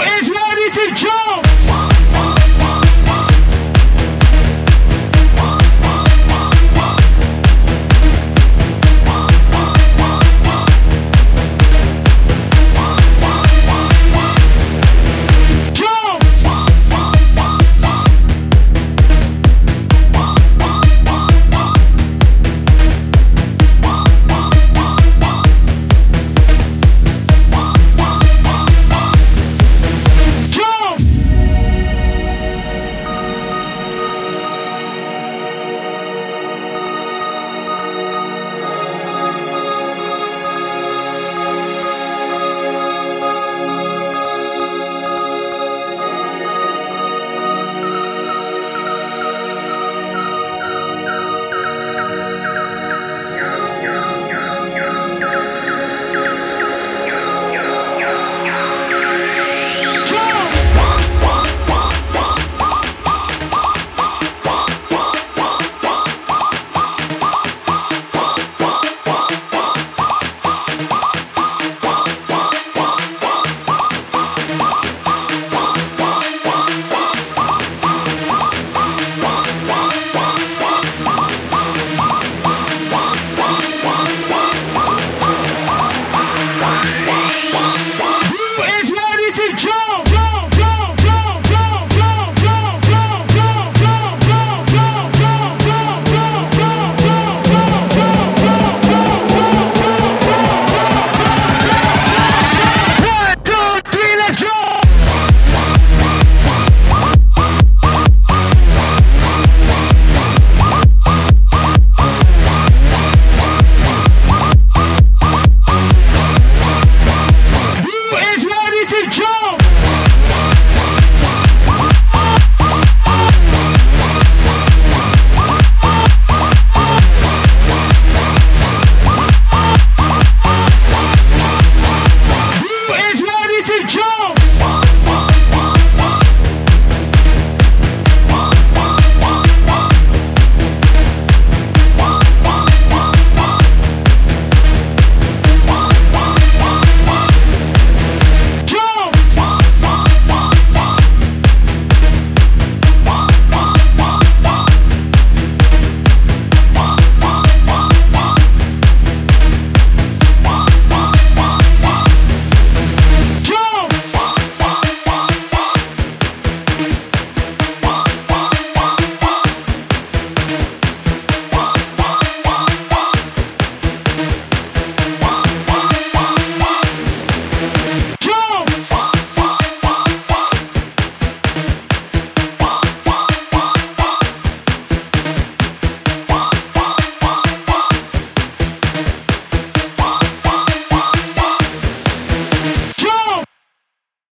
Is